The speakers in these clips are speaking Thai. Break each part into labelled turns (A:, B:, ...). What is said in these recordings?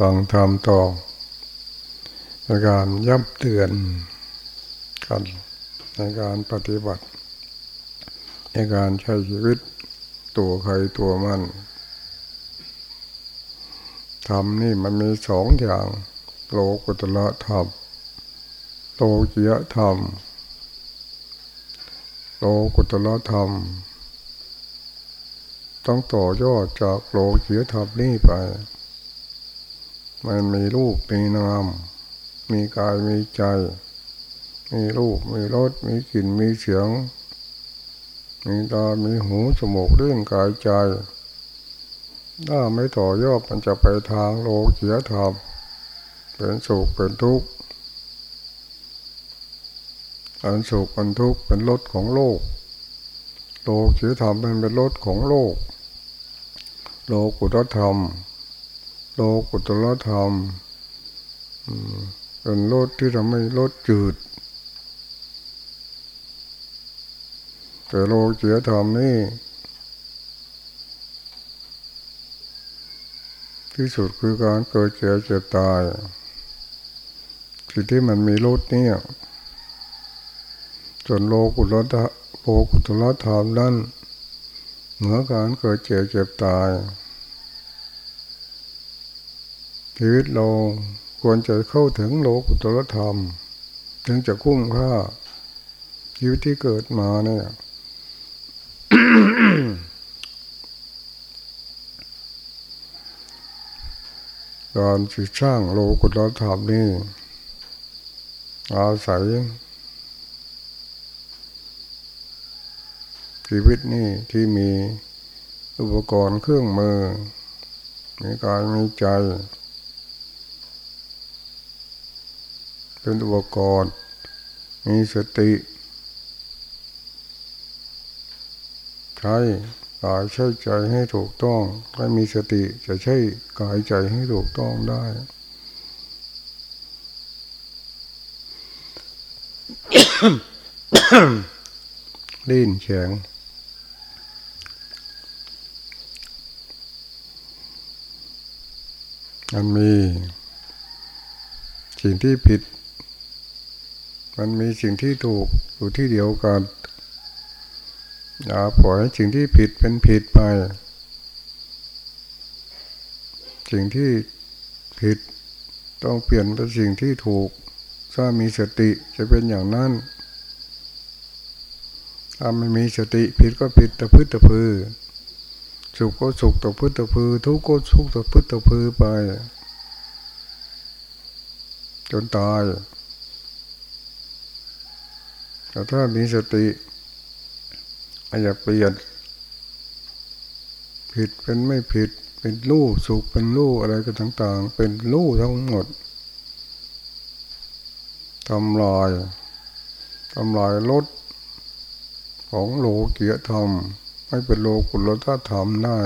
A: ฟังธรรมต่อในการย้ำเตือนกันในการปฏิบัติ ในการใช้ชีวิตตัวใครตัวมันธรรมนี่มันมีสองอย่าง โลกุตละธรรมโลกียธรรม โลกุตละธรรม ต้องต่อยอดจากโลกียธรรมนี่ไป มันมีรูปมีนาม มีกายมีใจ มีรูปมีรสมีกลิ่นมีเสียง มีตา มีหูจมูกเรื่องกายใจ ถ้าไม่ต่อยอดมันจะไปทางโลกเสียธรรม เป็นสุขเป็นทุกข์อันสุขอันทุกข์เป็นรสของโลก โลกเสียธรรมเป็นรสของโลก โลกุตธรรม โลกุตละธรรมเป็นรถที่ทำให้รถจืด แต่โลเสียธรรมนี่ ที่สุดคือการเกิดเจ็บเจ็บตายสิ่งที่มันมีรถนี่จนโลกุตละโลกุตละธรรมนั้นเหนือการเกิดเจ็บเจ็บตาย ชีวิตเราควรจะเข้าถึงโลกุตรธรรม ถึงจะคุ้มค่าชีวิตที่เกิดมาเนี่ยการสร้างโลกุตรธรรมนี่อาศัย ชีวิตนี่ที่มีอุปกรณ์เครื่องมือมีกายมีใจ เป็นอุปกรณ์ มีสติใช้กายใช้ใจให้ถูกต้องถ้ามีสติจะใช้กายใจให้ถูกต้องได้ลิ้นแข็งมันมีสิ่งที่ผิด มันมีสิ่งที่ถูกอยู่ที่เดียวกันอย่าปล่อยสิ่งที่ผิดเป็นผิดไป สิ่งที่ผิดต้องเปลี่ยนเป็นสิ่งที่ถูก ถ้ามีสติจะเป็นอย่างนั้น ถ้าไม่มีสติผิดก็ผิดตะพื้นตะพือสุขก็สุขตะพื้นตะพือ ทุกข์ก็ทุกข์ตะพื้นตะพือไป จนตาย แต่ถ้ามีสติอาจจะเปลี่ยน ผิดเป็นไม่ผิด เป็นรู้สุขเป็นรู้อะไรก็ต่าง ๆ เป็นรู้ทั้งหมดทำลายทำลายลดของโลเกียธรรมไม่เป็นโลกุลธาธรรมได้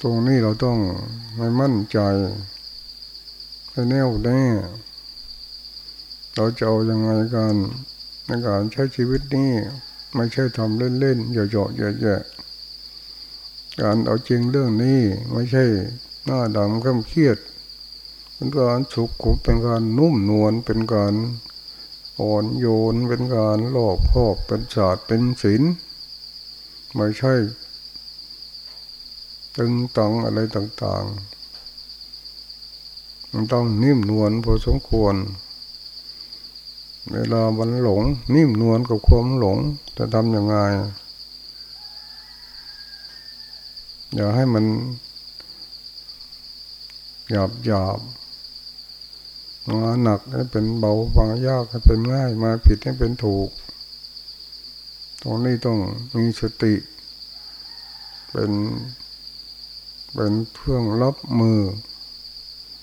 A: ตรงนี้เราต้องไม่มั่นใจ แน่วแน่ เราจะเอาอยัางไงกันในการใช้ชีวิตนี้ไม่ใช่ทำเล่นๆหยอกๆแย่ๆการเอาจริงเรื่องนี้ไม่ใช่หน้าดำข้มเครียดเป็นการสุขขุเป็นการนุ่มนวลเป็นการอ่อนโยนเป็นการหลอกพอกเป็นศาสตร์เป็นศิลไม่ใช่ตึงตังอะไรต่าง ๆ มันต้องนิ่มนวลพอสมควร เวลามันหลง นิ่มนวลกับความหลงจะทำยังไงอย่าให้มันหยาบหยาบมาหนักให้เป็นเบาบางยากให้เป็นง่ายมาผิดให้เป็นถูก ตรงนี้ต้องมีสติ เป็นเป็นเครื่องรับมือ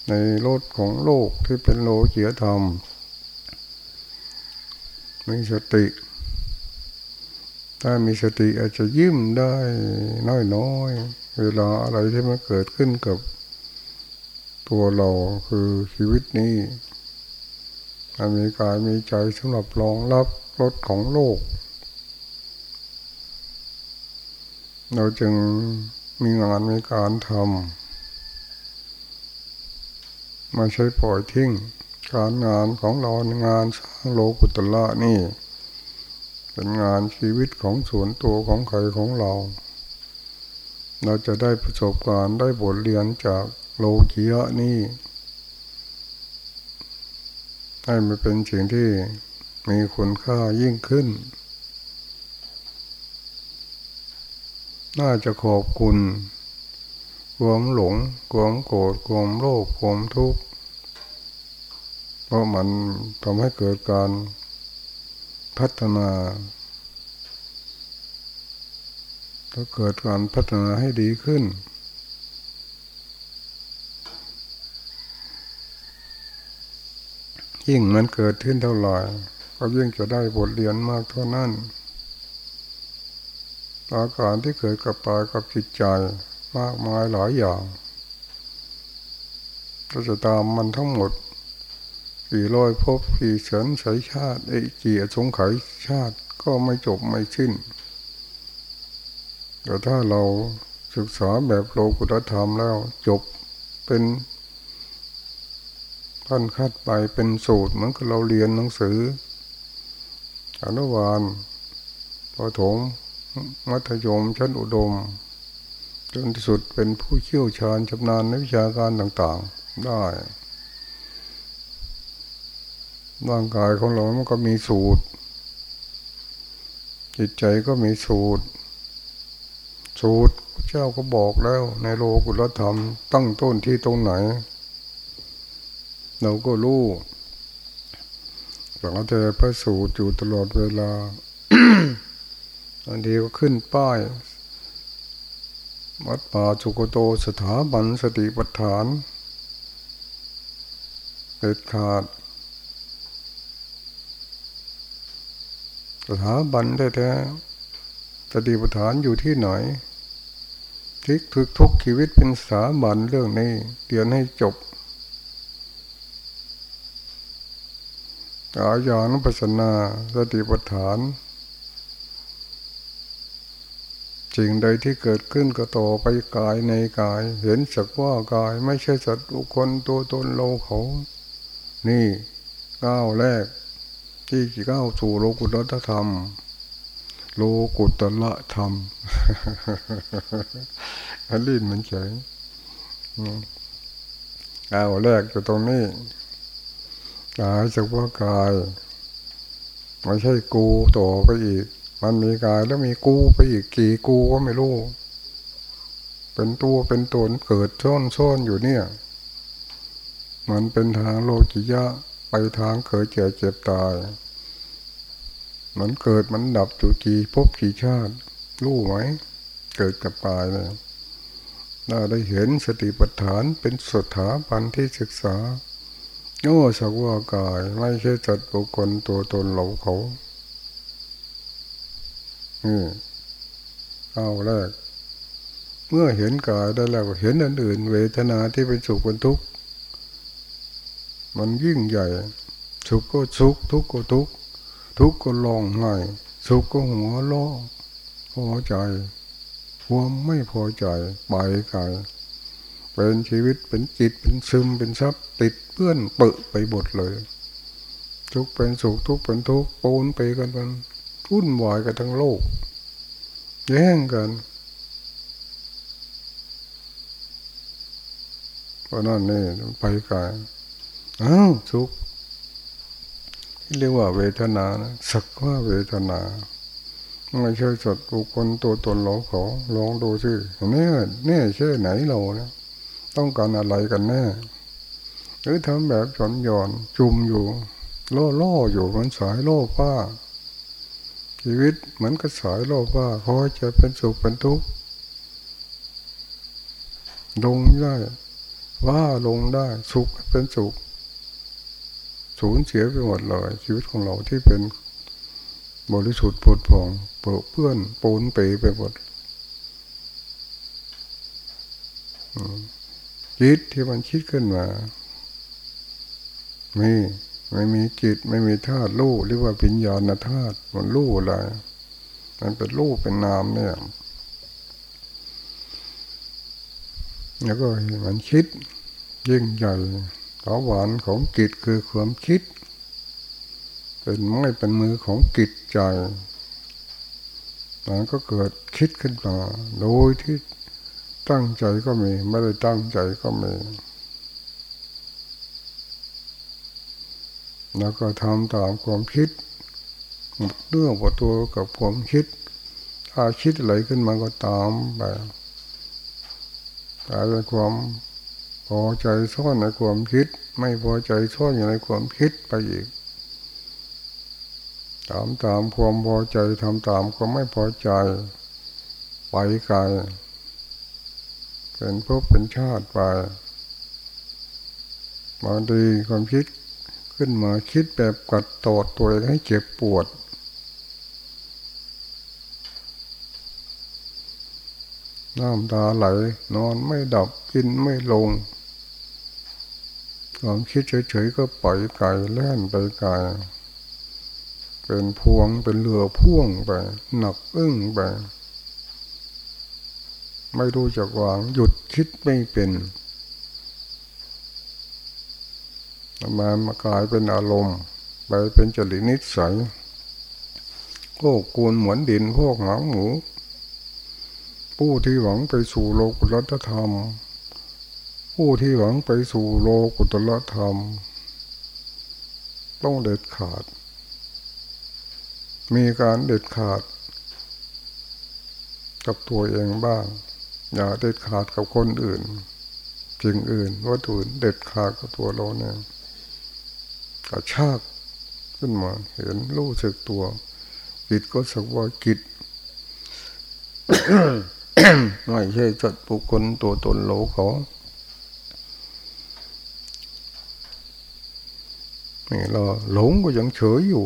A: ในรถของโลกที่เป็นโลเกียธรรมมีสติ ถ้ามีสติอาจจะยิ้มได้น้อยๆ เวลาอะไรที่มันเกิดขึ้นกับตัวเราคือชีวิตนี้มันมีกายมีใจสำหรับรองรับรถของโลก เราจึงมีงานมีการทำ มาใช้ปล่อยทิ้ง การงานของเรางานสร้างโลกุตละนี่ เป็นงานชีวิตของส่วนตัวของใครของเรา เราจะได้ประสบการณ์ได้บทเรียนจากโลกียะนี่ให้มันเป็นสิ่งที่มีคุณค่ายิ่งขึ้น น่าจะขอบคุณ ความหลงความโกรธความโลภความทุกข์เพราะมันทำให้เกิดการพัฒนาถ้าเกิดการพัฒนาให้ดีขึ้น ยิ่งมันเกิดขึ้นเท่าไหร่ก็ยิ่งจะได้บทเรียนมากเท่านั้นอาการที่เกิดกับปายกับจิตใจ มากมายหลายอย่างเราจะตามมันทั้งหมด กี่ร้อยพบกี่เฉินสายชาติไอ้กี่สงไขชาติก็ไม่จบไม่สิ้น แต่ถ้าเราศึกษาแบบโลกุตธรรมแล้วจบเป็นท่านคัดไปเป็นสูตรเหมือนกับเราเรียนหนังสืออนุบาลประถมมัธยมชั้นอุดม จนที่สุดเป็นผู้เชี่ยวชาญชำนาญในวิชาการต่างๆ ได้ร่างกายของเรามันก็มีสูตร จิตใจก็มีสูตร สูตรเจ้าก็บอกแล้ว ในโลกุลธรรม ตั้งต้นที่ตรงไหน เราก็รู้ฝังแต่พระสูตรอยู่ตลอดเวลาบางทีก็ขึ้นป้าย วัดป่าจุกโตสถาบันสติปัฏฐานเด็ดขาด สถาบันแท้ๆสติปัฏฐานอยู่ที่ไหนทิกทุกทุกชีวิตเป็นสถาบันเรื่องนี้เรียนให้จบอาญานุปัสนาสติปัฏฐาน สิ่งใดที่เกิดขึ้นก็ต่อไปกายในกาย เห็นสักว่ากายไม่ใช่สัตว์บุคคลตัวตนเราเขา นี่ก้าวแรก ที่ก้าวสู่โลกุตตธรรม โลกุตละธรรมอันลิ้นมันเฉยก้าวแรกอยู่ตรงนี้กายสักว่ากายไม่ใช่กูต่อไปอีก มันมีกายแล้วมีกูไปอีกกี่กูก็ไม่รู้ เป็นตัวเป็นตนเกิดซ่อนซ่อนอยู่เนี่ย มันเป็นทางโลกิยะไปทางเกิดเจ็บเจ็บตาย มันเกิดมันดับจุกีพบกี่ชาติ รู้ไหม เกิดกับตายเนี่ยเราได้เห็นสติปัฏฐานเป็นสถาบันที่ศึกษาโอ้สักว่ากายไม่ใช่จัดบุคคลตัวตนเราเขา นี่เอาแรก เมื่อเห็นกายได้แล้วเห็นอันอื่น เวทนาที่เป็นสุขเป็นทุกข์มันยิ่งใหญ่สุขก็สุขทุกข์ก็ทุกข์ทุกข์ก็ลองไห้สุขก็หัวล้อพอใจความไม่พอใจไปกายเป็นชีวิตเป็นจิตเป็นซึมเป็นทรัพย์ติดเพื่อนเปิดไปหมดเลย ทุกเป็นสุขทุกเป็นทุกปนไปกันมัน วุ่นวายกันทั้งโลก แย่งกันเพราะนั่นนี่ไปกันอ้าวสุขเรียกว่าเวทนานะสักว่าเวทนาไม่ใช่สัตว์บุคคลตัวตนเราเขาลองดูสิเนี่ยเนี่ยใช่ไหนเรานี่ยต้องการอะไรกันแน่หรือทำแบบหย่อนหย่อนจุ่มอยู่ล่อล่ออยู่มันสายล่อป้า ชีวิตเหมือนกับสายล่อป้าคอยจะเป็นสุขเป็นทุกข์ลงได้ว่าลงได้สุขเป็นสุข สูญเสียไปหมดเลย ชีวิตของเราที่เป็นบริสุทธิ์ผุดผ่องเปื้อนปูนเปไปหมดจิตที่มันคิดขึ้นมามี ไม่มีจิตไม่มีธาตุรู้หรือว่าปิญญาณธาตุมันรู้อะไรมันเป็นรูปเป็นนามเนี่ยแล้วก็มันคิดยิ่งใหญ่ขอหวานของกิจคือความคิด เป็นไม้เป็นมือของกิจใจมันก็เกิดคิดขึ้นมา โดยที่ตั้งใจก็มี ไม่ได้ตั้งใจก็มี แล้วก็ทำตามความคิดเรื่องประตัวกับความคิด ถ้าคิดอะไรขึ้นมาก็ตามไปกลายเป็นความพอใจซ่อนในความคิด ไม่พอใจซ่อนอยู่ในความคิดไปอีกตามตามความพอใจทำตามก็ไม่พอใจไปไกลเป็นพบเป็นชาติไปบางทีความคิด ขึ้นมาคิดแบบกัดตอดตัวให้เจ็บปวด น้ำตาไหล นอนไม่ดับกินไม่ลงความคิดเฉยๆก็ปล่อยไกลแล่นไปไกลเป็นพวงเป็นเรือพ่วงไป หนักอึ้งไป ไม่รู้จักวางหยุดคิดไม่เป็น มามากลายเป็นอารมณ์ ไปเป็นจริตนิสัยโอ้กูลเหมือนดินพวกหางหมู ผู้ที่หวังไปสู่โลกุตธรรม ผู้ที่หวังไปสู่โลกุตธรรม ต้องเด็ดขาด มีการเด็ดขาด กับตัวเองบ้าง อย่าเด็ดขาดกับคนอื่นจริงอื่นวัตถุเด็ดขาดกับตัวเราเนี่ย ระชากขึ้นมา เห็นรู้สึกตัวกิจก็สักว่ากิจไม่ใช่จัดบุคคลตัวตนโลเขานี่เราหลงก็ยังเฉยอยู่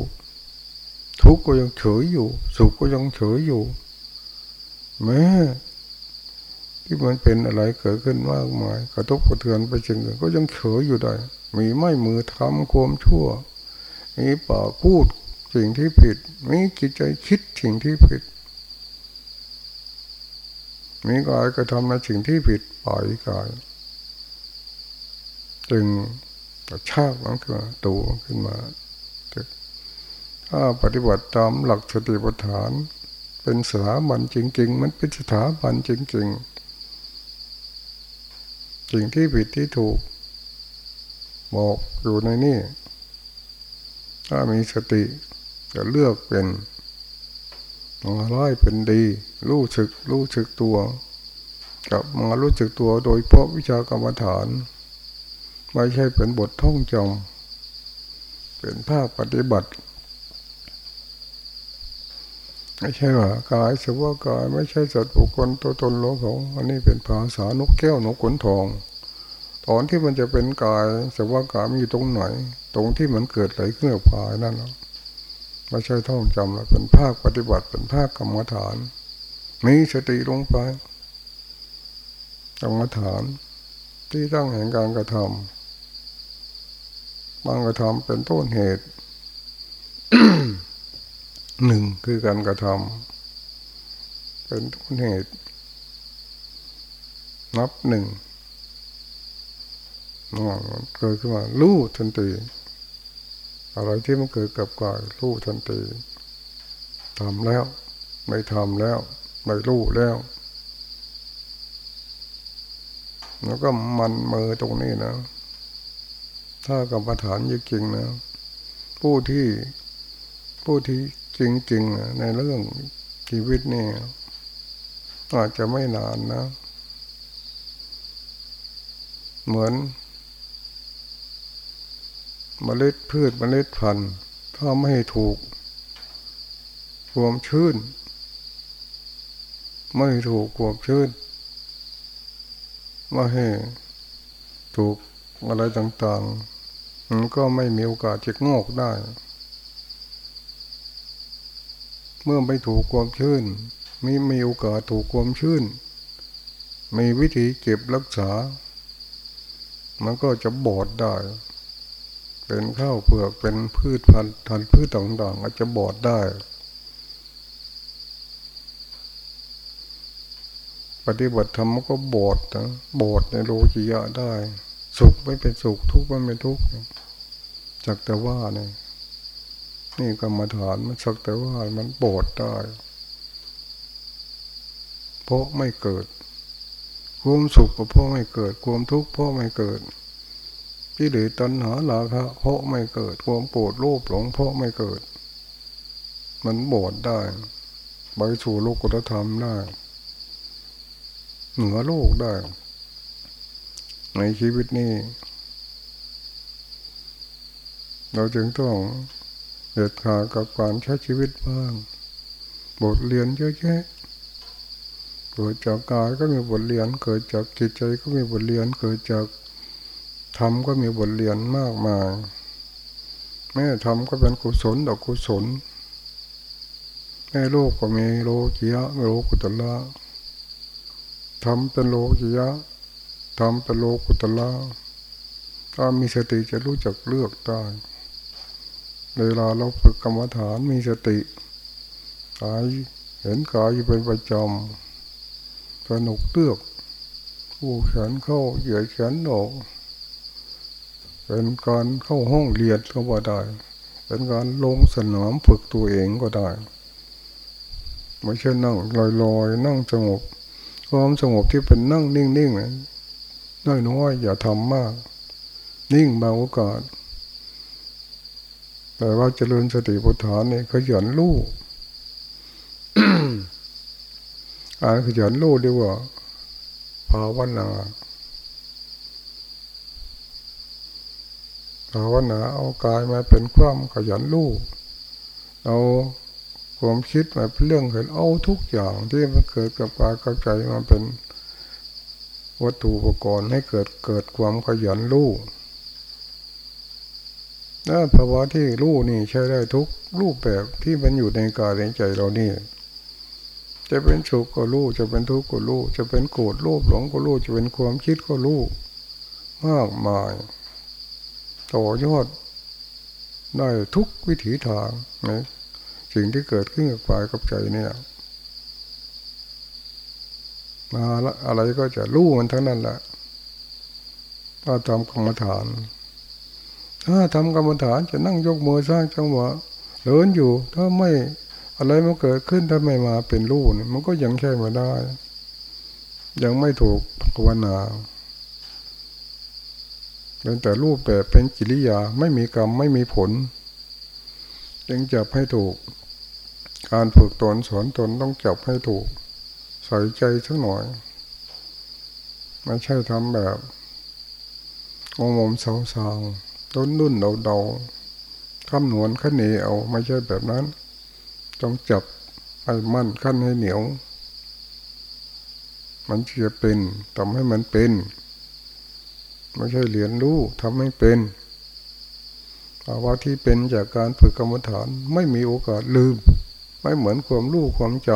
A: ทุกข์ก็ยังเฉยอยู่ สุขก็ยังเฉยอยู่แม้ที่มันเป็นอะไรเกิดขึ้นมากมาย กระทบกระเทือนไปจริงก็ยังเฉยอยู่ได้ มีไม่มือทำความชั่ว มีปากพูดสิ่งที่ผิด มีจิตใจคิดสิ่งที่ผิด มีกายกระทำในสิ่งที่ผิดปล่อยกาย จึงกระชากมันขึ้นมาตัวขึ้นมาถ้าปฏิบัติตามหลักสติปัฏฐาน เป็นสถาบันจริง ๆ มันเป็นสถาบันจริง ๆ สิ่งที่ผิดที่ถูก บอกอยู่ในนี่ ถ้ามีสติจะเลือกเป็นมาร้ายเป็นดี รู้สึกรู้สึกตัวกับมารู้สึกตัวโดยเพราะวิชากรรมฐาน ไม่ใช่เป็นบทท่องจำเป็นภาคปฏิบัติไม่ใช่ว่ากายสภาวกายไม่ใช่สัตว์บุคคลตัวตนโลกของอันนี้เป็นภาษานกแก้วนกขนทอง ตอนที่มันจะเป็นกายสภาวกายมันอยู่ตรงไหน ตรงที่มันเกิดไหลขึ้นกับกายนั่นนะไม่ใช่ท่องจำแล้วเป็นภาคปฏิบัติเป็นภาคกรรมฐาน มีสติลงไปกรรมฐาน ที่ตั้งแห่งการกระทำบางกระทำเป็นต้นเหตุหนึ่งคือการกระทำเป็นต้นเหตุ นับหนึ่ง เกิดขึ้นมารู้ทันทีอะไรที่มันเกิดกับกายรู้ทันทีทำแล้ว ไม่ทำแล้ว ไม่รู้แล้ว แล้วก็มันมือตรงนี้นะ ถ้ากรรมฐานจริงๆนะ ผู้ที่ผู้ที่จริงๆในเรื่องชีวิตนี่อาจจะไม่นานนะ เหมือน มเมล็ดพืชมเมล็ดพันธุ์ถ้าไม่ถูกความชื้น ไม่ถูกความชื้นไม่ให้ถูกอะไรต่างๆมันก็ไม่มีโอกาสจะงอกได้ เมื่อไม่ถูกความชื้นไมีมีโอกาสถูกความชื้นมีวิธีเก็บรักษา มันก็จะบอดได้ เป็นข้าวเปลือกเป็นพืชพันธุ์ทันพืชต่างๆอาจจะบอดได้ ปฏิบัติธรรมก็บอดนะบอดในโลกิยะได้ สุขไม่เป็นสุขทุกข์ไม่เป็นทุกข์จักแต่ว่าเนี่ยนี่กรรมฐานมันสักแต่ว่ามันบอดได้ เพราะไม่เกิด ความสุขก็เพราะไม่เกิด ความทุกข์เพราะไม่เกิด ที่เหลือตัณหาลาคะเพราะไม่เกิดความโกรธโลภหลงเพราะไม่เกิด มันบอดได้ไปสู่โลกุตธรรมได้เหนือโลกได้ ในชีวิตนี้ เราจึงต้องเด็ดขาดกับการใช้ชีวิตบ้าง บทเรียนเยอะแยะเกิดจากกายก็มีบทเรียน เกิดจากจิตใจก็มีบทเรียน เกิดจาก ธรรมก็มีบทเรียนมากมาย แม่ธรรมก็เป็นกุศลดอกกุศล แม่โลกก็มีโลกียะโลกุตละทำเป็นโลกิยะทำเป็นโลกุตละถ้ามีสติจะรู้จักเลือกได้เวลาเราฝึกกรรมฐานมีสติกายเห็นกายอยู่เป็นประจำสนุกเลือกผู้แขนเข้าเหยียดแขนออก เป็นการเข้าห้องเรียนก็ว่าได้ เป็นการลงสนามฝึกตัวเองก็ได้ไม่ใช่นั่งลอยๆนั่งสงบความสงบที่เป็นนั่งนิ่งๆนะน้อยน้อยอย่าทำมาก นิ่งบางโอกาสแต่ว่าเจริญสติปัฏฐานนี่ขยันรู้อ่านขยันรู้ดีกว่าภาวนา ภาวนาเอากายมาเป็นความขยันรู้เอาความคิดมาเป็นเรื่องเห็นเอาทุกอย่างที่มันเกิดกับกายกับใจมาเป็นวัตถุอุปกรณ์ให้เกิดเกิดความขยันรู้ถ้าภาวะที่รู้นี่ใช้ได้ทุกรูปแบบที่มันอยู่ในกายในใจเรานี่ จะเป็นสุขก็รู้จะเป็นทุกข์ก็รู้จะเป็นโกรธโลภหลงก็รู้จะเป็นความคิดก็รู้มากมาย ต่อยอดได้ทุกวิถีทางนะสิ่งที่เกิดขึ้นกับกายกับใจเนี่ยมาละอะไรก็จะรู้มันทั้งนั้นแหละถ้าทำกรรมฐาน ถ้าทำกรรมฐานจะนั่งยกมือสร้างจังหวะเดินอยู่ ถ้าไม่อะไรมันเกิดขึ้นถ้าไม่มาเป็นรูปมันก็ยังใช่มาได้ ยังไม่ถูกภาวนา เป็นแต่รูปแบบเป็นกิริยาไม่มีกรรมไม่มีผล จึงจับให้ถูก การฝึกตนสอนตนต้องจับให้ถูก ใส่ใจสักหน่อย ไม่ใช่ทำแบบงงมสาวๆต้นนุ่นเดาเดาคำนวณขั้นเหนียวไม่ใช่แบบนั้น ต้องจับให้มั่นขั้นให้เหนียว มันจะเป็นทำให้มันเป็น ไม่ใช่เรียนรู้ทำให้เป็นภาวะที่เป็นจากการฝึกกรรมฐานไม่มีโอกาสลืม ไม่เหมือนความรู้ความจ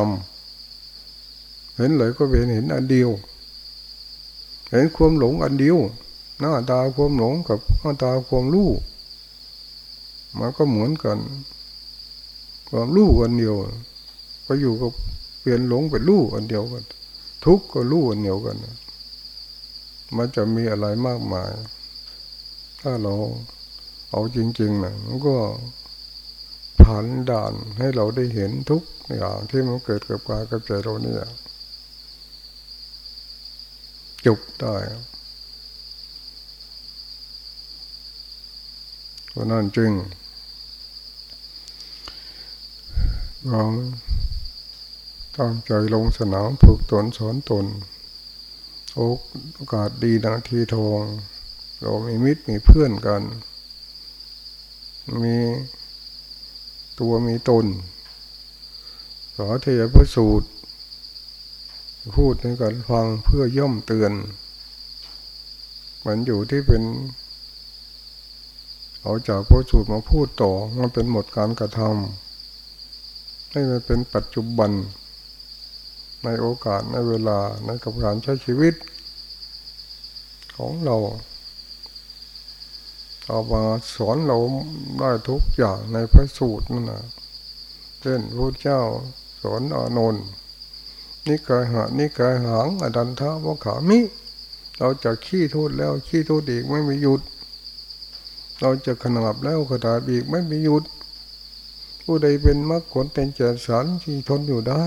A: ำเห็นเลยก็เป็นเห็นอันเดียว เห็นความหลงอันเดียว หน้าตาความหลงกับหน้าตาความรู้มันก็เหมือนกัน ความรู้อันเดียว ก็อยู่กับเปลี่ยนหลงเป็นรู้อันเดียวกัน ทุกข์ก็รู้อันเดียวกัน มันจะมีอะไรมากมาย ถ้าเราเอาจริงๆนะมันก็ผ่านด่านให้เราได้เห็นทุกอย่างที่มันเกิดกับกายกับใจเราเนี่ยจุกได้เพราะนั้นจึงลองตั้งใจลงสนามฝึกตนสอนตน โอกาสดีนาทีทอง เรามีมิตรมีเพื่อนกัน มีตัวมีตนสอเทยพระสูตร พูดในการฟังเพื่อย่อมเตือน มันอยู่ที่เป็น เอาจากพระสูตรมาพูดต่อ มันเป็นหมดการกระทำให้มันเป็นปัจจุบัน ในโอกาสในเวลาในกับการใช้ชีวิต ของเรา เอามาสอนเราได้ทุกอย่างในพระสูตรนั่นนะเช่นพระเจ้าสอนอานนท์นิกายหานิกายหางอดันทาวขามิ เราจะขี้โทษแล้วขี้โทษอีกไม่มีหยุด เราจะขนาบแล้วขนาบอีกไม่มีหยุด ผู้ใดเป็นมรรคผลเป็นเจริญสารที่ทนอยู่ได้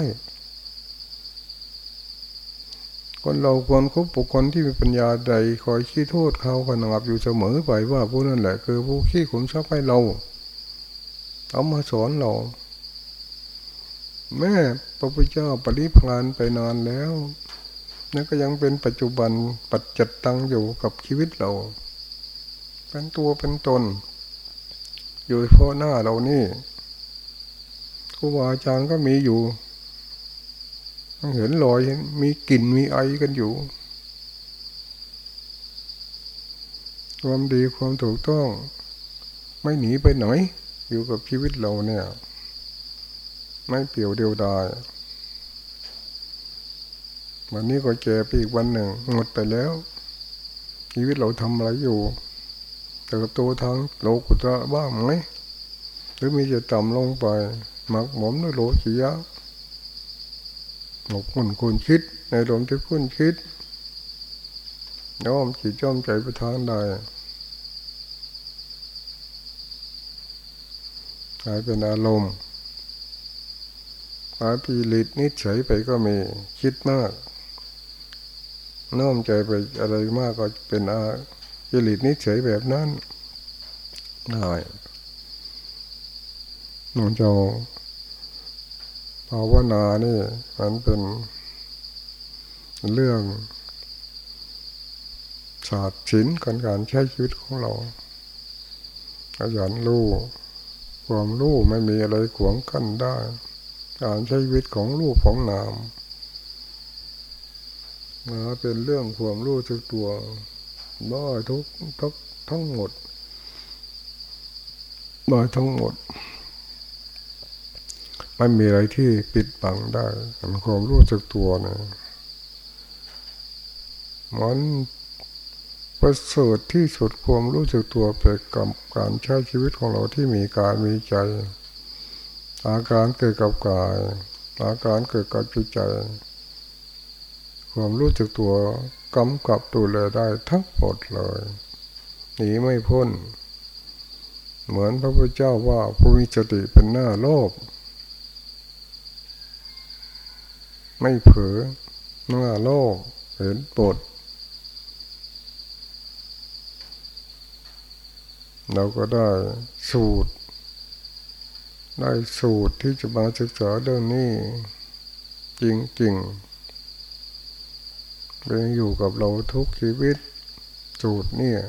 A: คนเราควรคบบุคคลที่มีปัญญาใดคอยขี้โทษเขาขนาบอยู่เสมอไปว่าผู้นั้นแหละ คือผู้ขี้ขุมทรัพย์ให้เราเอามาสอนเรา แม่พระพุทธเจ้าปริพานไปนานแล้วนั่นก็ยังเป็นปัจจุบันปัจจัดตังอยู่กับชีวิตเรา เป็นตัวเป็นตน อยู่เฉพาะหน้าเรานี่ครูบาอาจารย์ก็มีอยู่ เห็นรอยมีกลิ่นมีไอกันอยู่ ความดีความถูกต้อง ไม่หนีไปไหน อยู่กับชีวิตเราเนี่ย ไม่เปลี่ยวเดียวดายวันนี้ก็แก่ไปอีกวันหนึ่งหมดไปแล้ว ชีวิตเราทำอะไรอยู่เติบโตทางโลกุตระบ้างไหมหรือมีจะต่ำลงไปหมักหมมด้วยโลกียะ หมกมุ่นคุณคิด ในลมที่คุณคิดน้อมจิตจ้อมใจไปทางใดกลายเป็นอารมณ์กลายปีลิดนิดเฉยไปก็มีคิดมาก น้อมใจไปอะไรมากก็เป็นอาจิลิตนิสัยแบบนั้นได้หนูเจ้า ภาวนานี่มันเป็นเรื่องศาสตร์ศิลป์การการใช้ชีวิตของเราขยันรู้ความรู้ไม่มีอะไรขวางกั้นได้ การใช้ชีวิตของรูปของนามมาเป็นเรื่องความรู้สึกตัวบ่ทุกทุกทั้งหมดบ่ทั้งหมด ไม่มีอะไรที่ปิดบังได้ความรู้สึกตัวนะมันประเสริฐที่สุดความรู้สึกตัวไปกับการใช้ชีวิตของเราที่มีกายมีใจ อาการเกิดกับกาย อาการเกิดกับจิตใจ ความรู้จักตัวกำกับดูแลได้ทั้งหมดเลยหนีไม่พ้น เหมือนพระพุทธเจ้าว่าผู้มีสติเป็นหน้าโลก ไม่เผลอหน้าโลกเห็นปดเราก็ได้สูตร ได้สูตรที่จะมาศึกษาเรื่องนี้ จริงๆเป็นอยู่กับเราทุกชีวิต สูตรเนี่ย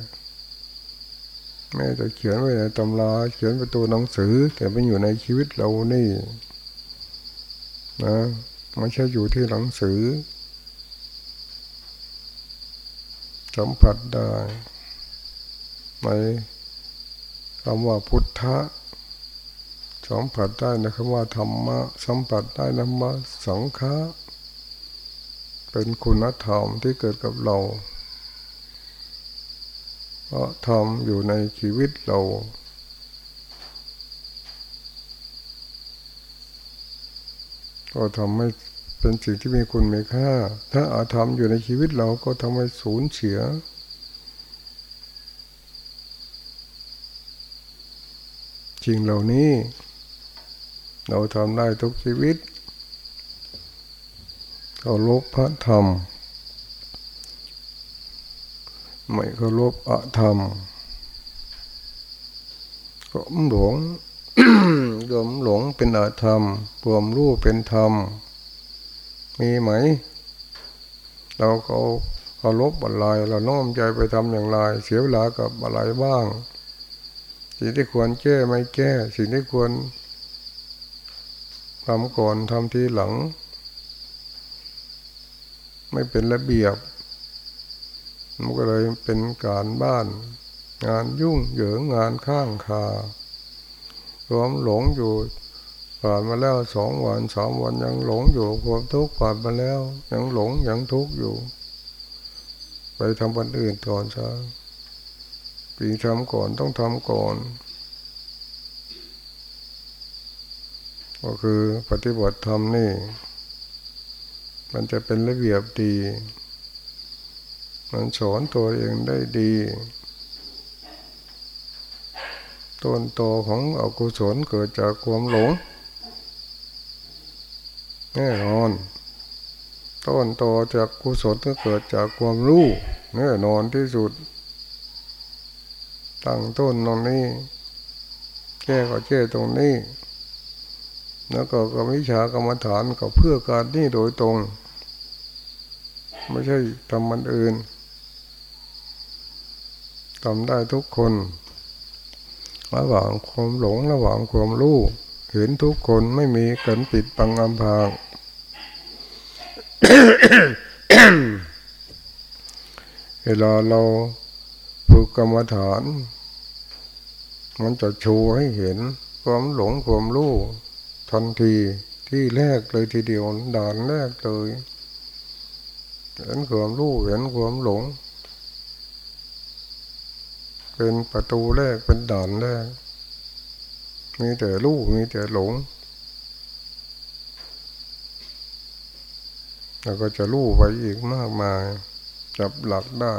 A: แม้จะเขียนไว้ในตำราเขียนเป็นตัวหนังสือ แต่เป็นอยู่ในชีวิตเรานี่ นะ ไม่ใช่อยู่ที่หนังสือสัมผัสได้ในคำว่าพุทธะสัมผัสได้ในคำว่าธรรมะสัมผัสได้นคำว่าสังฆะเป็นคุณธรรมที่เกิดกับเราเพราะธรรมอยู่ในชีวิตเรา ก็ทำให้เป็นสิ่งที่มีคุณมีค่า ถ้าอาธรรมอยู่ในชีวิตเราก็ทำให้สูญเสียจริงเหล่านี้ เราทำได้ทุกชีวิตเคารพพระธรรม ไม่เคารพอธรรมก็หลง ยมหลงเป็นอาธรรมรวมรู้เป็นธรรม มีไหม เราเขาเคารพอะไรเราน้อมใจไปทำอย่างไร เสียเวลากับอะไรบ้าง สิ่งที่ควรแก้ไม่แก้ สิ่งที่ควรทำก่อนทำทีหลัง ไม่เป็นระเบียบมันก็เลยเป็นการบ้าน งานยุ่งเหยิงงานข้างคา รวมหลงอยู่ผ่านมาแล้วสองวันสามวันยังหลงอยู่ความทุกข์ผ่านมาแล้ว ยังหลงยังทุกข์อยู่ ไปทำวันอื่นก่อนซะปีทำก่อนต้องทำก่อน ก็คือปฏิบัติธรรมนี่ มันจะเป็นระเบียบดี มันสอนตัวเองได้ดี ต้นโตของอกุศลเกิดจากความหลง แน่นอน ต้นโตจากกุศลก็เกิดจากความรู้แน่นอนที่สุด ตั้งต้นตรงนี้แก้ก็แก้ตรงนี้ แล้วก็กรรมวิชากรรมฐานก็เพื่อการนี่โดยตรง ไม่ใช่ทำมันอื่นทำได้ทุกคน ระหว่างความหลงระหว่างความรู้เห็นทุกคนไม่มีกันปิดบังอำพาง เวลาเราฝึกกรรมฐาน มันจะโชว์ให้เห็นความหลงความรู้ทันทีที่แรกเลยทีเดียวด่านแรกเลย เห็นความรู้เห็นความหลง เป็นประตูแรกเป็นด่านแรกมีแต่รู้มีแต่หลงแล้วก็จะรู้ไปอีกมากมาย จับหลักได้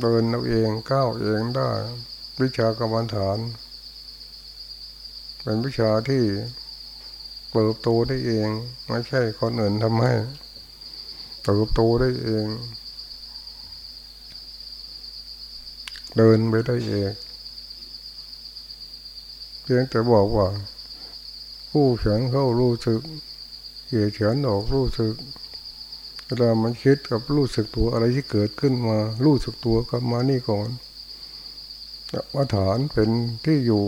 A: เดินเอาเองก้าวเองได้ วิชากรรมฐาน เป็นวิชาที่เติบโตได้เอง ไม่ใช่คนอื่นทำให้เติบโตได้เอง เดินไปได้เองเพียงแต่บอกว่า ผู้เขียนเข้ารู้สึกเหยียดเขียนออกรู้สึกเวลามันคิดกับรู้สึกตัวอะไรที่เกิดขึ้นมา รู้สึกตัวกับมานี่ก่อนมาฐานเป็นที่อยู่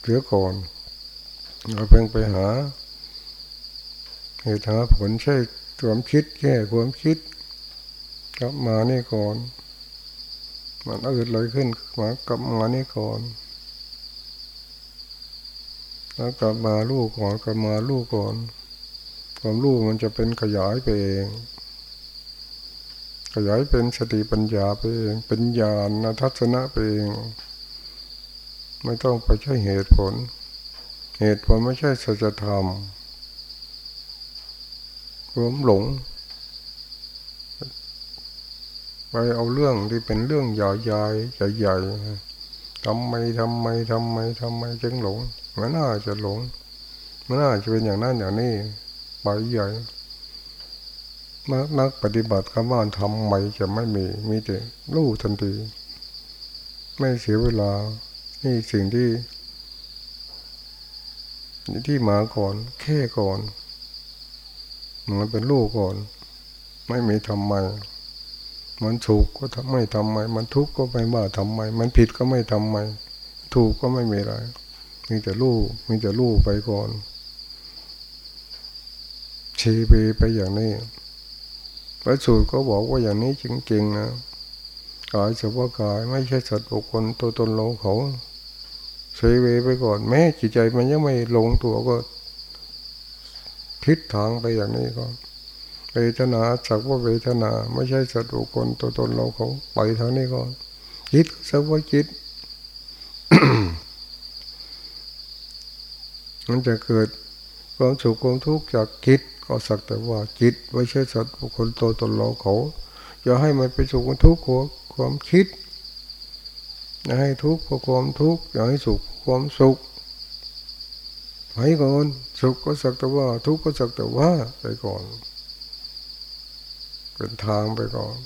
A: เสียก่อนเราเพิ่งไปหาเหตุหาผลใช่ความคิดแก้ความคิดกลับมานี่ก่อน มันอื่นเลขึ้นมากับมานี่ก่อน แล้วกลับมาลูกก่อนกลับมาลูกก่อนความลูกมันจะเป็นขยายไปเอง ขยายเป็นสติปัญญาไปเอง เป็นญาณทัศนะไปเอง ไม่ต้องไปใช้เหตุผล เหตุผลไม่ใช่สัจธรรมรวมหลง ไปเอาเรื่องที่เป็นเรื่องใหญ่ใหญ่ใหญ่ทำไมทำไมทำไมทำไมจึงหลงมันน่าจะหลงมันน่าจะเป็นอย่างนั้นอย่างนี้ไปใหญ่นักนักปฏิบัติคำว่าทำไมจะไม่มีมีแต่รู้ทันที ไม่เสียเวลา นี่สิ่งที่ที่มาก่อน แค่ก่อน มันเป็นลูกก่อน ไม่มีทำไม มันสุขก็ทำไม่ทำไม มันทุกข์ก็ไม่ว่าทำไม มันผิดก็ไม่ทำไม ถูกก็ไม่มีอะไร มีแต่ลูกมีแต่ลูกไปก่อนชีไปไปอย่างนี้พระสูตรก็บอกว่าอย่างนี้จริงๆนะกายเฉพาะกายไม่ใช่สัตว์บุคคลตัวตนเราเขาเฉยเวไปก่อน แม้จิตใจมันยังไม่ลงตัวก็ทิศทางไปอย่างนี้ก็ เวทนาสักว่าเวทนา ไม่ใช่สัตว์บุคคลตัวตนเราเขาไปทางนี้ก่อนจิตสักว่าจิตมันจะเกิดความสุขความทุกข์จากจิตก็สักแต่ว่าจิตไม่ใช่สัตว์บุคคลตัวตนเราเขาอย่าให้มันไปสุขความทุกข์ความคิดอย่าให้ทุกข์เพราะความทุกข์อย่าให้สุขความสุขไปก่อนสุขก็สักแต่ว่า ทุกข์ก็สักแต่ว่าไปก่อน เป็นทางไปก่อน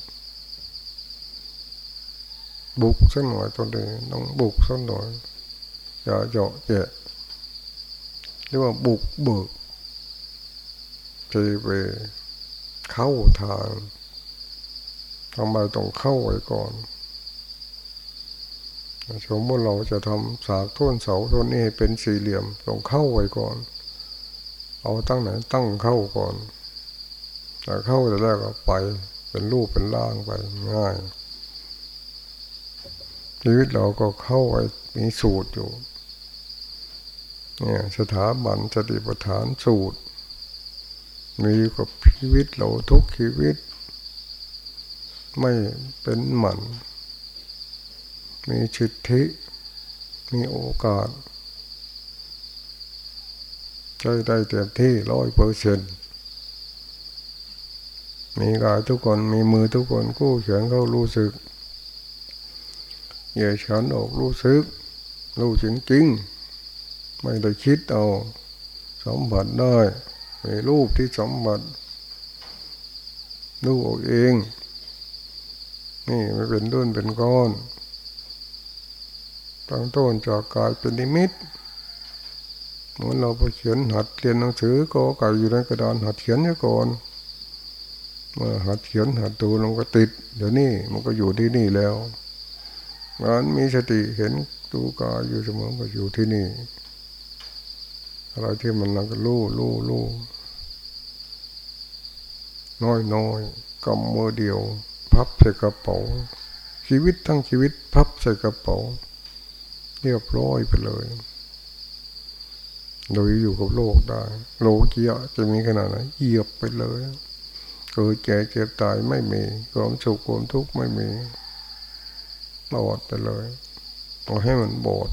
A: บุกสักหน่อยตอนนี้ต้องบุกสักหน่อยอย่าเจาะเจาะเรียกว่าบุกเบิกเทไปเข้าทางทำไมต้องเข้าไว้ก่อนสมมติเราจะทำสากต้นเสาต้นนี้เป็นสี่เหลี่ยมต้องเข้าไว้ก่อน เอาตั้งไหนตั้งเข้าก่อน แต่เข้าแต่แรกก็ไป เป็นรูปเป็นร่างไปง่ายชีวิตเราก็เข้าไว้มีสูตรอยู่ เนี่ยสถาบันสติปัฏฐานสูตร มีกับชีวิตเราทุกชีวิต ไม่เป็นหมัน มีชิตธิ มีโอกาสใช้ได้เต็มที่ร้อยเปอร์เซ็นต์ มีกายทุกคนมีมือทุกคนกู้เขียนเขารู้สึกเหยียดฉันออกรู้สึก รู้จริงจริงไม่ได้คิดเอาสมบัติได้มีรูปที่สมบัติรู้ออกเอง นี่ไม่เป็นด้นเป็นก้อนตั้งต้นจากกายเป็นนิมิตเหมือนเราไปเขียนหัดเรียนหนังสือก็ไก่อยู่ในกระดานหัดเขียนเนี่ยก่อน เมื่อหัดเขียนหัดดูลงก็ติด เดี๋ยวนี้มันก็อยู่ที่นี่แล้วงานมีสติเห็นดูกายอยู่เสมอก็อยู่ที่นี่อะไรที่มันนั่งก็รู้รู้รู้น้อยน้อยกำมือเดียว พับใส่กระเป๋า ชีวิตทั้งชีวิต พับใส่กระเป๋าเรียบร้อยไปเลยโดยอยู่กับโลกได้ โลกียะจะมีขนาดไหนเหยียบไปเลย เกิดแก่เจ็บตายไม่มีความสุขความทุกข์ไม่มีบอดไปเลยต้องให้มันบอด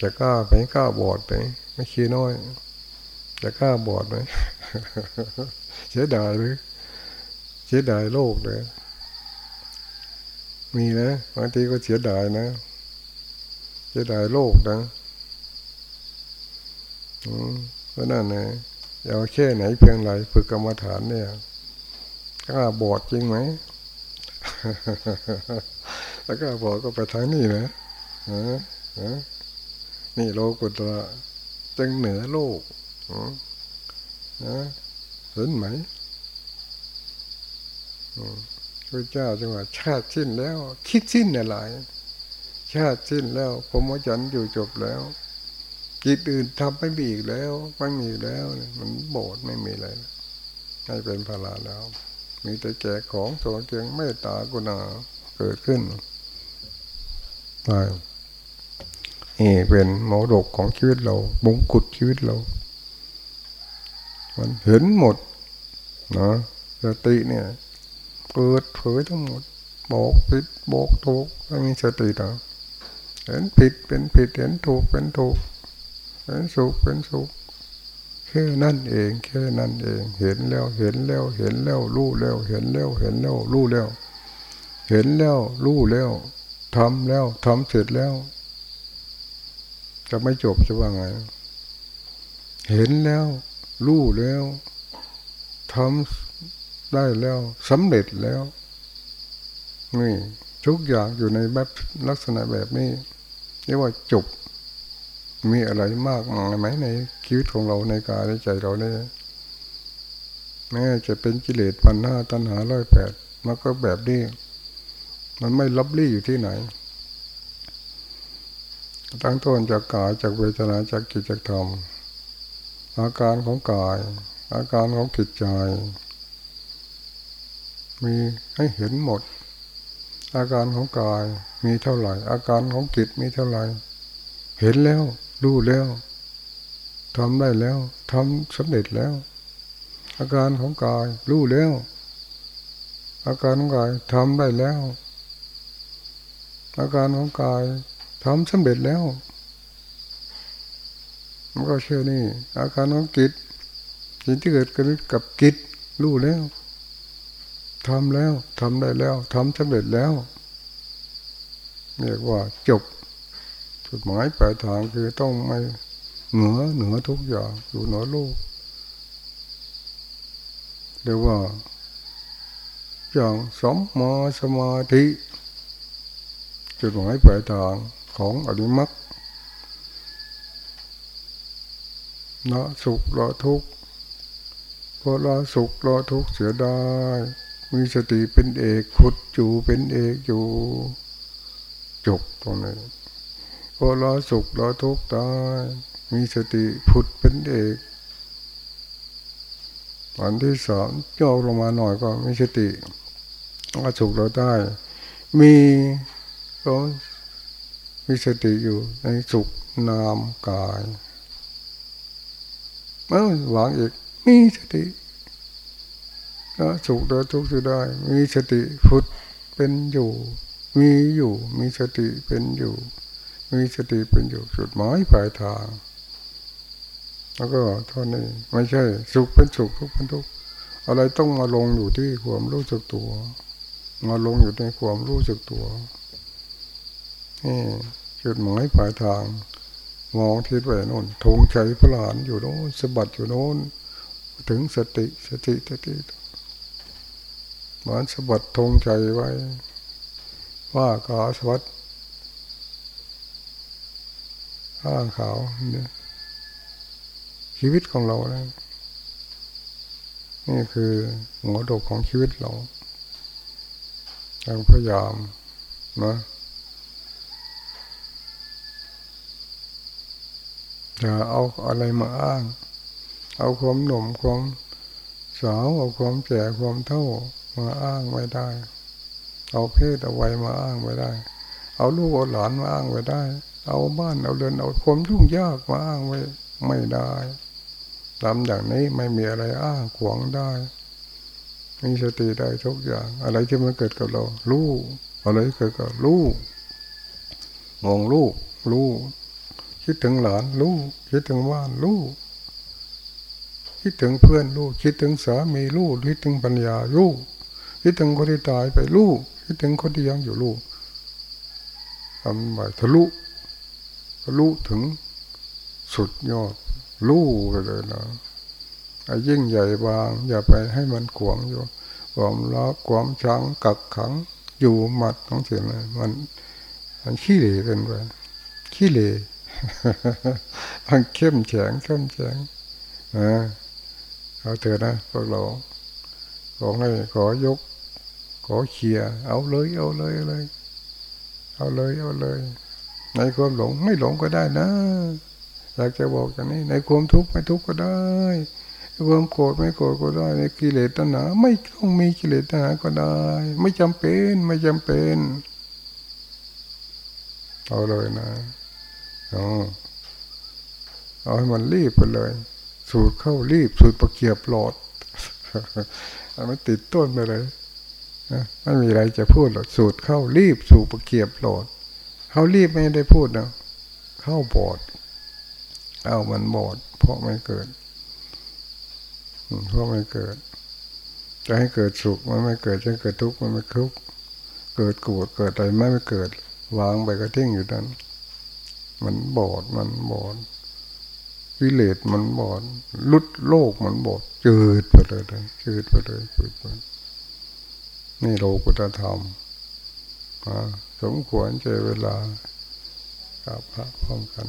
A: จะกล้าไปกล้าบอดไป ไม่ขี้น้อยจะกล้าบอดไหมเสียดายหรือเสียดายโลกเลย มีนะบางทีก็เสียดายนะเสียดายโลกนะเพราะนั่นนะเอาแค่ไหนเพียงไรฝึกกรรมฐานเนี่ย กล้าบอดจริงไหมแล้วก็บอกก็ไปทางนี้นะนี่โลกุตระจึงเหนือโลกนะเห็นไหมพระเจ้าจังหวะชาติสิ้นแล้ว คิดสิ้นอะไรชาติสิ้นแล้วผมว่าฉันอยู่จบแล้วจิตอื่นทำไม่มีอีกแล้วไม่มีแล้ว มันโบดไม่มีอะไรให้เป็นพลาแล้ว มีแต่แก่ของตัวเกียงไม่ตากุณาเกิดขึ้นไปนี่เป็นมรดกของชีวิตเรามงกุฎชีวิตเรา มันเห็นหมดนะสติเนี่ยเปิดเผยทั้งหมดบอกผิดบอกถูกถ้ามีสตินะเห็นผิดเป็นผิดเห็นถูกเป็นถูกเห็นสุขเป็นสุข แค่นั่นเองแค่นั่นเอง เห็นแล้วเห็นแล้วเห็นแล้วรู้แล้วเห็นแล้วเห็นแล้วรู้แล้ว เห็นแล้วรู้แล้วทำแล้วทำเสร็จแล้ว จะไม่จบจะว่าไง เห็นแล้วรู้แล้วทำได้แล้วสำเร็จแล้วนี่ทุกอย่างอยู่ในแบบลักษณะแบบนี้เรียกว่าจบ มีอะไรมากมายไหมในชีวิตของเราในกายในใจเราเนี่ยแม้จะเป็นกิเลสพันห้าตัณหาร้อยแปดมันก็แบบนี้ มันไม่ลับลี่อยู่ที่ไหน ตั้งต้นจากกายจากเวทนาจากกิจจากธรรม อาการของกาย อาการของจิตใจ มีให้เห็นหมด อาการของกายมีเท่าไหร่ อาการของจิตมีเท่าไหร่ เห็นแล้ว รู้แล้วทำได้แล้วทำสำเร็จแล้ว อาการของกายรู้แล้ว อาการของกายทำได้แล้ว อาการของกายทำสำเร็จแล้วมันก็เชื่อนี่ อาการของจิตสิ่งที่เกิดขึ้นกับจิตรู้แล้วทำแล้วทำได้แล้วทำสำเร็จแล้วเรียกว่าจบ จุดหมายปลายทางคือต้องไม่เหนือเหนือทุกอย่างอยู่เหนือโลกเรียกว่าอย่างสมมาสมาธิ จุดหมายปลายทางของอริมักละสุขละทุกข์พอละสุขละทุกข์เสียได้ มีสติเป็นเอกขุดจูเป็นเอกอยู่ จบตรงนี้ พอละสุขละทุกข์ได้ มีสติผุดเป็นเอกอันที่สามย่อลงมาหน่อยก็มีสติละสุขเราได้ มีก็มีสติอยู่ในสุขนามกายเมื่อหวังอีกมีสติแล้วสุขแล้ทุกข์จะได้ มีสติพุทธเป็นอยู่ มีอยู่ มีสติเป็นอยู่ มีสติเป็นอยู่จุดหมายปลายทาง แล้วก็เท่านี้ไม่ใช่ สุขเป็นสุขทุกข์เป็นทุกข์อะไรต้องมาลงอยู่ที่ความรู้สึกตัว มาลงอยู่ในความรู้สึกตัวนี่จุดหมายปลายทาง มองทิศไปโน่นธงชัยพหลานอยู่โน่นสะบัดอยู่โน่นถึงสติสติสติเหมันสะบัดธงชัยไว้ ว่ากาสวัสด ข้างขาวเนี่ยชีวิตของเรานะนี่คือหัวดกของชีวิตเราต้องพยายามนะอย่าเอาอะไรมาอ้าง เอาความหนุ่มความสาวเอาความแก่ความเท่ามาอ้างไม่ได้ เอาเพศเอาไว้มาอ้างไม่ได้ เอาลูกเอาหลานมาอ้างไม่ได้ เอาบ้านเอาเรือนเอาความยุ่งยากมาอ้างไว้ไม่ได้ทำอย่างนี้ไม่มีอะไรอ้างขวางได้มีสติได้ทุกอย่าง อะไรที่มันเกิดกับเรารู้อะไรเกิดกับรู้มองลูกรู้คิดถึงหลานรู้คิดถึงบ้านรู้คิดถึงเพื่อนรู้คิดถึงสามีรู้คิดถึงปัญญารู้คิดถึงคนที่ตายไปรู้คิดถึงคนที่ยังอยู่รู้ทำไปทะลุ ทะลุถึงสุดยอดรู้ไปเลยนะไอ้ยิ่งใหญ่บาง อย่าไปให้มันขวงอยู่ความรักความชังกักขังอยู่หมัดของเสียงมันมันขี้เหร่เป็นไปขี้เหร่มันเข้มแข็งเข้มแข็งนะเอาเถอะนะพวกเราขอให้ขอยก ขอเขียเอาเลยเอาเลยเลย เอาเลยเอาเลย ในความหลงไม่หลงก็ได้นะ อยากจะบอกอย่างนี้ ในความทุกข์ไม่ทุกข์ก็ได้ความโกรธไม่โกรธก็ได้ ในกิเลสตัณหาไม่ต้องมีกิเลสตัณหาก็ได้ ไม่จำเป็นไม่จำเป็นเอาเลยนะเอาเอาให้มันรีบไปเลย สูดเข้ารีบ สูดประเกียบหลอดเอาไม่ติดต้นไปเลยไม่มีอะไรจะพูดหรอกสูดเข้ารีบ สูดประเกียบหลอด เขารีบไม่ได้พูดนะเข้าบอดเอามันบอด เพราะไม่เกิด เพราะไม่เกิด จะให้เกิดสุขมันไม่เกิดจะเกิดทุกข์มันไม่ทุกข์เกิดโกรธเกิดอะไรไม่ไม่เกิด วางไปก็ทิ้งอยู่นั้น มันบอดมันบอดวิเลศมันบอดลุดโลกมันบอดจืดไปเลยจืดไปเลยจืดไปนี่โลกุตธรรม สมควรเจเวลากับพระพร้อมกัน